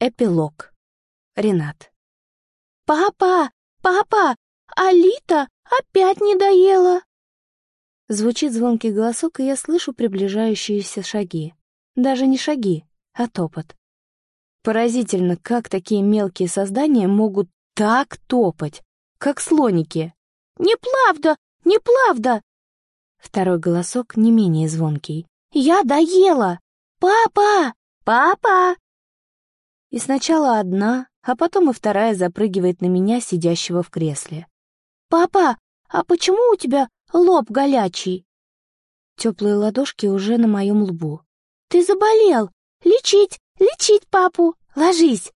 Эпилог. Ренат. «Папа! Папа! Алита опять не доела!» Звучит звонкий голосок, и я слышу приближающиеся шаги. Даже не шаги, а топот. Поразительно, как такие мелкие создания могут так топать, как слоники. «Неправда! Неправда!» Второй голосок не менее звонкий. «Я доела! Папа! Папа!» И сначала одна, а потом и вторая запрыгивает на меня, сидящего в кресле. «Папа, а почему у тебя лоб голячий?» Теплые ладошки уже на моем лбу. «Ты заболел! Лечить, лечить папу! Ложись!»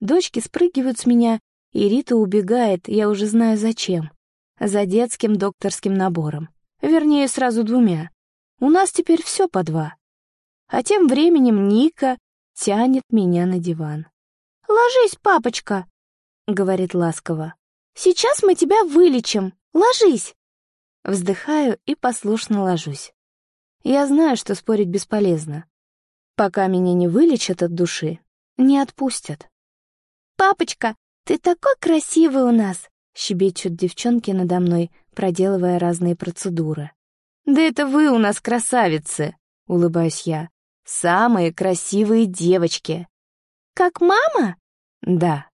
Дочки спрыгивают с меня, и Рита убегает, я уже знаю зачем. За детским докторским набором. Вернее, сразу двумя. У нас теперь все по два. А тем временем Ника тянет меня на диван. «Ложись, папочка», — говорит ласково. «Сейчас мы тебя вылечим. Ложись!» Вздыхаю и послушно ложусь. Я знаю, что спорить бесполезно. Пока меня не вылечат от души, не отпустят. «Папочка, ты такой красивый у нас!» — щебечут девчонки надо мной, проделывая разные процедуры. «Да это вы у нас красавицы!» — улыбаюсь я. Самые красивые девочки. Как мама? Да,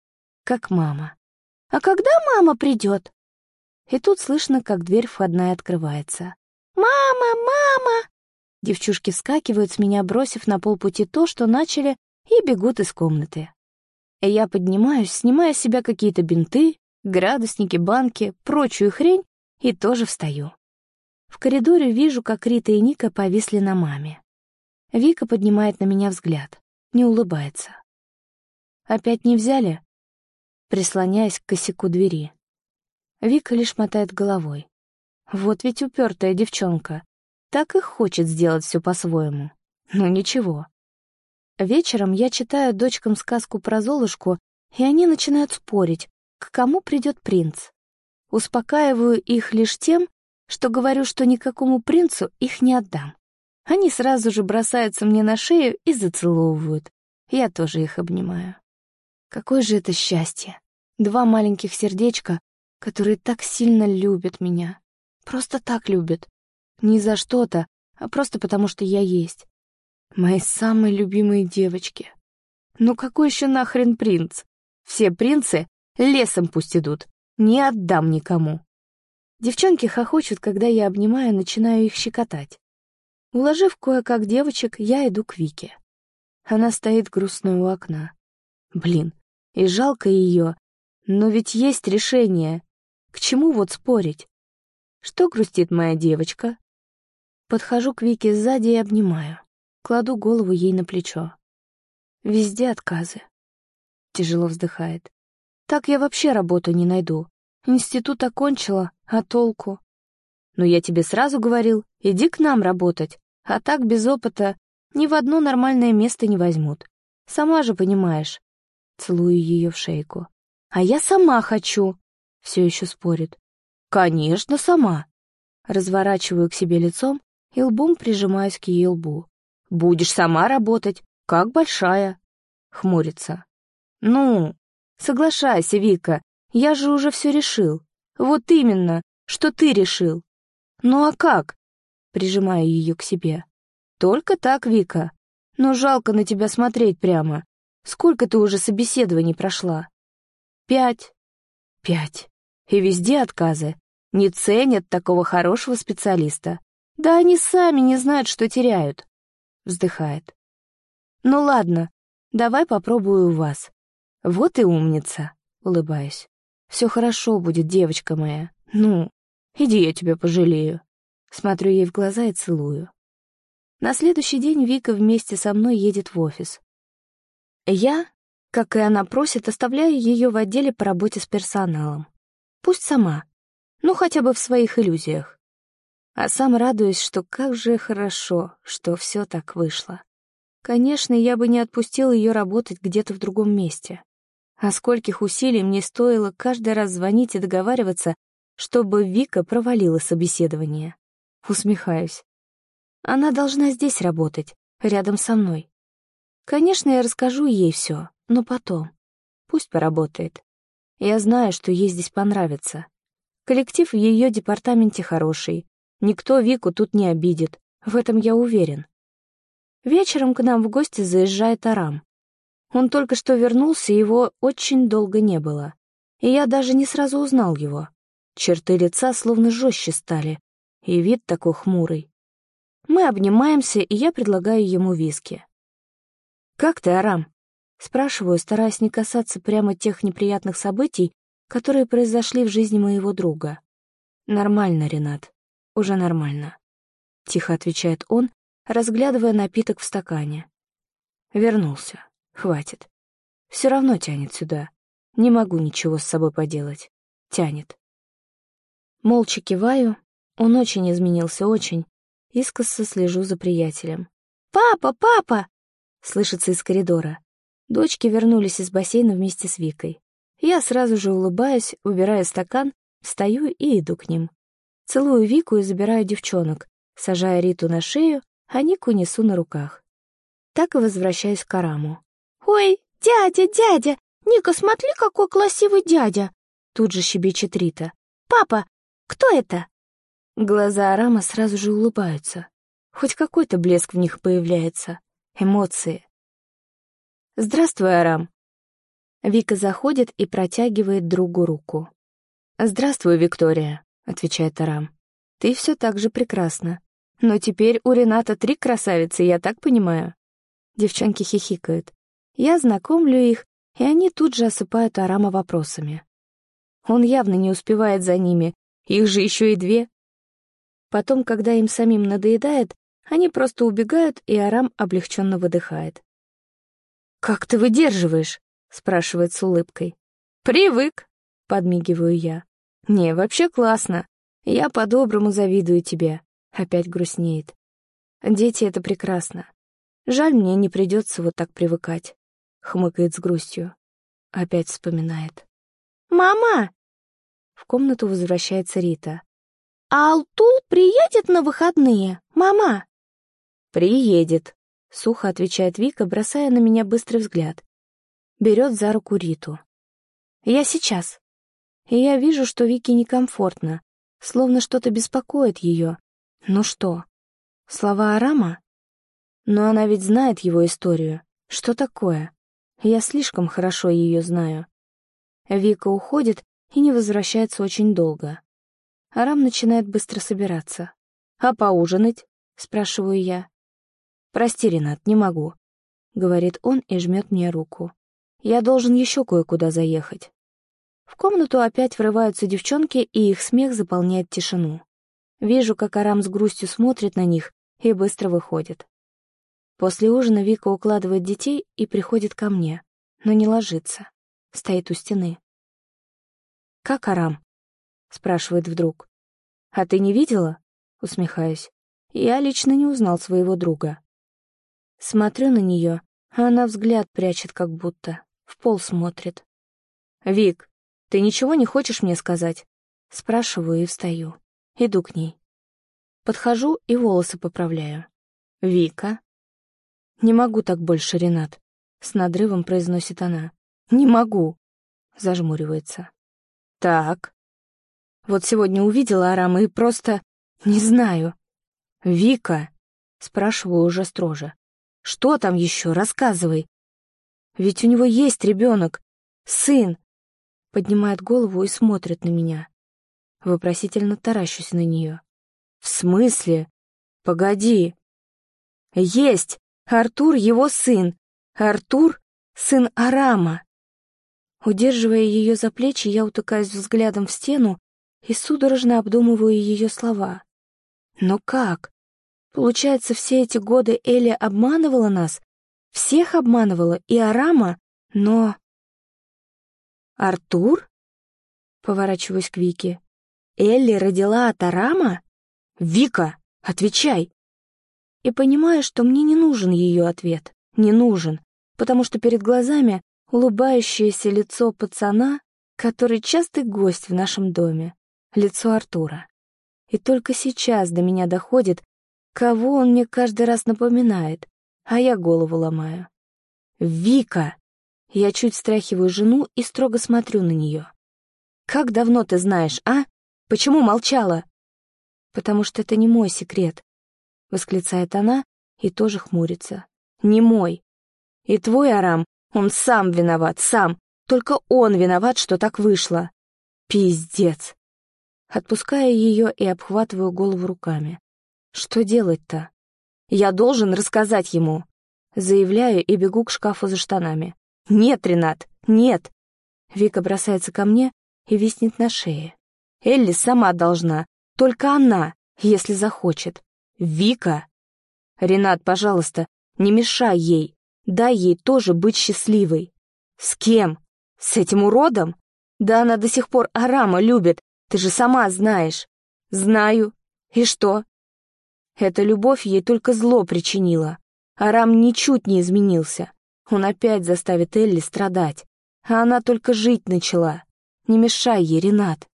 как мама. А когда мама придет? И тут слышно, как дверь входная открывается. «Мама! Мама!» Девчушки вскакивают с меня, бросив на полпути то, что начали, и бегут из комнаты. И я поднимаюсь, снимая с себя какие-то бинты, градусники, банки, прочую хрень, и тоже встаю. В коридоре вижу, как Рита и Ника повисли на маме. Вика поднимает на меня взгляд, не улыбается. «Опять не взяли?» Прислоняясь к косяку двери. Вика лишь мотает головой. Вот ведь упертая девчонка. Так и хочет сделать все по-своему. Ну ничего. Вечером я читаю дочкам сказку про Золушку, и они начинают спорить, к кому придет принц. Успокаиваю их лишь тем, что говорю, что никакому принцу их не отдам. Они сразу же бросаются мне на шею и зацеловывают. Я тоже их обнимаю. Какое же это счастье. Два маленьких сердечка, которые так сильно любят меня. Просто так любят. Не за что-то, а просто потому, что я есть. Мои самые любимые девочки. Ну какой еще нахрен принц? Все принцы лесом пусть идут. Не отдам никому. Девчонки хохочут, когда я обнимаю начинаю их щекотать. Уложив кое-как девочек, я иду к Вике. Она стоит грустной у окна. Блин, и жалко ее, но ведь есть решение. К чему вот спорить? Что грустит моя девочка? Подхожу к Вике сзади и обнимаю. Кладу голову ей на плечо. Везде отказы. Тяжело вздыхает. Так я вообще работу не найду. Институт окончила, а толку? Но я тебе сразу говорил, иди к нам работать, а так без опыта ни в одно нормальное место не возьмут. Сама же понимаешь. Целую ее в шейку. А я сама хочу. Все еще спорит. Конечно, сама. Разворачиваю к себе лицом и лбом прижимаюсь к ее лбу. Будешь сама работать, как большая. Хмурится. Ну, соглашайся, Вика, я же уже все решил. Вот именно, что ты решил. «Ну а как?» Прижимаю ее к себе. «Только так, Вика. Но жалко на тебя смотреть прямо. Сколько ты уже собеседований прошла?» «Пять». «Пять. И везде отказы. Не ценят такого хорошего специалиста. Да они сами не знают, что теряют». Вздыхает. «Ну ладно, давай попробую у вас». «Вот и умница», — улыбаюсь. «Все хорошо будет, девочка моя. Ну, Иди, я тебя пожалею. Смотрю ей в глаза и целую. На следующий день Вика вместе со мной едет в офис. Я, как и она просит, оставляю ее в отделе по работе с персоналом. Пусть сама, ну хотя бы в своих иллюзиях. А сам радуюсь, что как же хорошо, что все так вышло. Конечно, я бы не отпустил ее работать где-то в другом месте. А скольких усилий мне стоило каждый раз звонить и договариваться, чтобы Вика провалила собеседование. Усмехаюсь. Она должна здесь работать, рядом со мной. Конечно, я расскажу ей все, но потом. Пусть поработает. Я знаю, что ей здесь понравится. Коллектив в ее департаменте хороший. Никто Вику тут не обидит. В этом я уверен. Вечером к нам в гости заезжает Арам. Он только что вернулся, его очень долго не было. И я даже не сразу узнал его. Черты лица словно жестче стали, и вид такой хмурый. Мы обнимаемся, и я предлагаю ему виски. «Как ты, Арам?» Спрашиваю, стараясь не касаться прямо тех неприятных событий, которые произошли в жизни моего друга. «Нормально, Ренат. Уже нормально», — тихо отвечает он, разглядывая напиток в стакане. «Вернулся. Хватит. Все равно тянет сюда. Не могу ничего с собой поделать. Тянет». Молча киваю. Он очень изменился, очень. Искоса слежу за приятелем. «Папа, папа!» — слышится из коридора. Дочки вернулись из бассейна вместе с Викой. Я сразу же улыбаюсь, убираю стакан, встаю и иду к ним. Целую Вику и забираю девчонок, сажая Риту на шею, а Нику несу на руках. Так и возвращаюсь к Араму. «Ой, дядя, дядя! Ника, смотри, какой красивый дядя!» Тут же щебечет Рита. «Папа, кто это?» Глаза Арама сразу же улыбаются. Хоть какой-то блеск в них появляется. Эмоции. «Здравствуй, Арам!» Вика заходит и протягивает другу руку. «Здравствуй, Виктория», — отвечает Арам. «Ты все так же прекрасна. Но теперь у Рената три красавицы, я так понимаю?» Девчонки хихикают. Я знакомлю их, и они тут же осыпают Арама вопросами. Он явно не успевает за ними, их же еще и две. Потом, когда им самим надоедает, они просто убегают, и Арам облегченно выдыхает. «Как ты выдерживаешь?» — спрашивает с улыбкой. «Привык», — подмигиваю я. «Не, вообще классно. Я по-доброму завидую тебе». Опять грустнеет. «Дети — это прекрасно. Жаль, мне не придется вот так привыкать», — хмыкает с грустью. Опять вспоминает. «Мама!» В комнату возвращается Рита. «А Алтул приедет на выходные, мама?» «Приедет», — сухо отвечает Вика, бросая на меня быстрый взгляд. Берет за руку Риту. «Я сейчас». И я вижу, что Вике некомфортно, словно что-то беспокоит ее. Ну что, слова Арама? Но она ведь знает его историю. Что такое? Я слишком хорошо ее знаю. Вика уходит и не возвращается очень долго. Арам начинает быстро собираться. «А поужинать?» — спрашиваю я. «Прости, Ренат, не могу», — говорит он и жмет мне руку. «Я должен еще кое-куда заехать». В комнату опять врываются девчонки, и их смех заполняет тишину. Вижу, как Арам с грустью смотрит на них и быстро выходит. После ужина Вика укладывает детей и приходит ко мне, но не ложится. Стоит у стены. «Как Арам?» — спрашивает вдруг. «А ты не видела?» — усмехаюсь. Я лично не узнал своего друга. Смотрю на нее, а она взгляд прячет как будто, в пол смотрит. «Вик, ты ничего не хочешь мне сказать?» Спрашиваю и встаю. Иду к ней. Подхожу и волосы поправляю. «Вика?» «Не могу так больше, Ренат», — с надрывом произносит она. «Не могу», — зажмуривается. «Так». Вот сегодня увидела Арама и просто... не знаю. «Вика?» — спрашиваю уже строже. Что там еще? Рассказывай. Ведь у него есть ребенок. Сын. Поднимает голову и смотрит на меня. Вопросительно таращусь на нее. В смысле? Погоди. Есть. Артур его сын. Артур — сын Арама. Удерживая ее за плечи, я утыкаюсь взглядом в стену и судорожно обдумываю ее слова. Но как? Получается, все эти годы Эля обманывала нас? Всех обманывала, и Арама, но... «Артур?» Поворачиваюсь к Вике. «Элли родила от Арама? Вика, отвечай!» И понимаю, что мне не нужен ее ответ. Не нужен, потому что перед глазами улыбающееся лицо пацана, который частый гость в нашем доме, лицо Артура. И только сейчас до меня доходит, Кого он мне каждый раз напоминает, а я голову ломаю. «Вика!» Я чуть встряхиваю жену и строго смотрю на нее. «Как давно ты знаешь, а? Почему молчала?» «Потому что это не мой секрет», — восклицает она и тоже хмурится. «Не мой. И твой Арам, он сам виноват, сам. Только он виноват, что так вышло. Пиздец!» Отпускаю ее и обхватываю голову руками. «Что делать-то? Я должен рассказать ему!» Заявляю и бегу к шкафу за штанами. «Нет, Ренат, нет!» Вика бросается ко мне и виснет на шее. Элли сама должна, только она, если захочет. Вика! Ренат, пожалуйста, не мешай ей. Дай ей тоже быть счастливой. С кем? С этим уродом? Да она до сих пор Арама любит, ты же сама знаешь. Знаю. И что? Эта любовь ей только зло причинила. Арам ничуть не изменился. Он опять заставит Элли страдать. А она только жить начала. Не мешай ей, Ренат.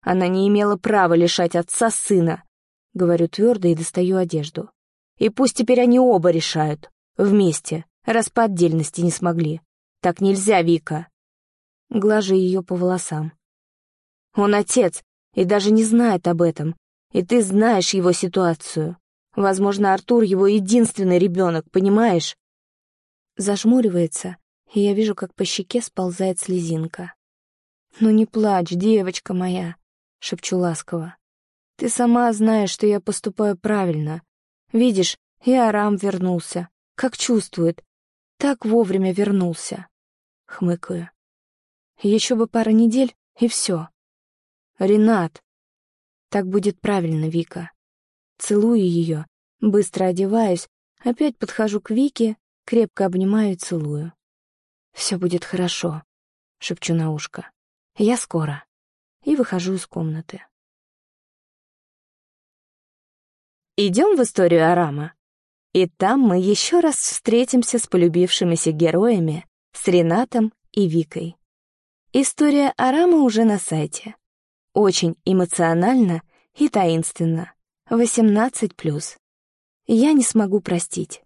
Она не имела права лишать отца сына. Говорю твердо и достаю одежду. И пусть теперь они оба решают. Вместе, раз по отдельности не смогли. Так нельзя, Вика. Глажу ее по волосам. Он отец и даже не знает об этом. И ты знаешь его ситуацию. Возможно, Артур его единственный ребенок, понимаешь? Зажмуривается, и я вижу, как по щеке сползает слезинка. «Ну не плачь, девочка моя», — шепчу ласково. «Ты сама знаешь, что я поступаю правильно. Видишь, и Арам вернулся. Как чувствует. Так вовремя вернулся». Хмыкаю. Еще бы пара недель, и все. Ренат. Так будет правильно, Вика. Целую ее, быстро одеваюсь, опять подхожу к Вике, крепко обнимаю и целую. «Все будет хорошо», — шепчу на ушко. Я скоро. И выхожу из комнаты. Идем в историю Арама. И там мы еще раз встретимся с полюбившимися героями, с Ренатом и Викой. История Арама уже на сайте. Очень эмоционально и таинственно. 18+. Я не смогу простить.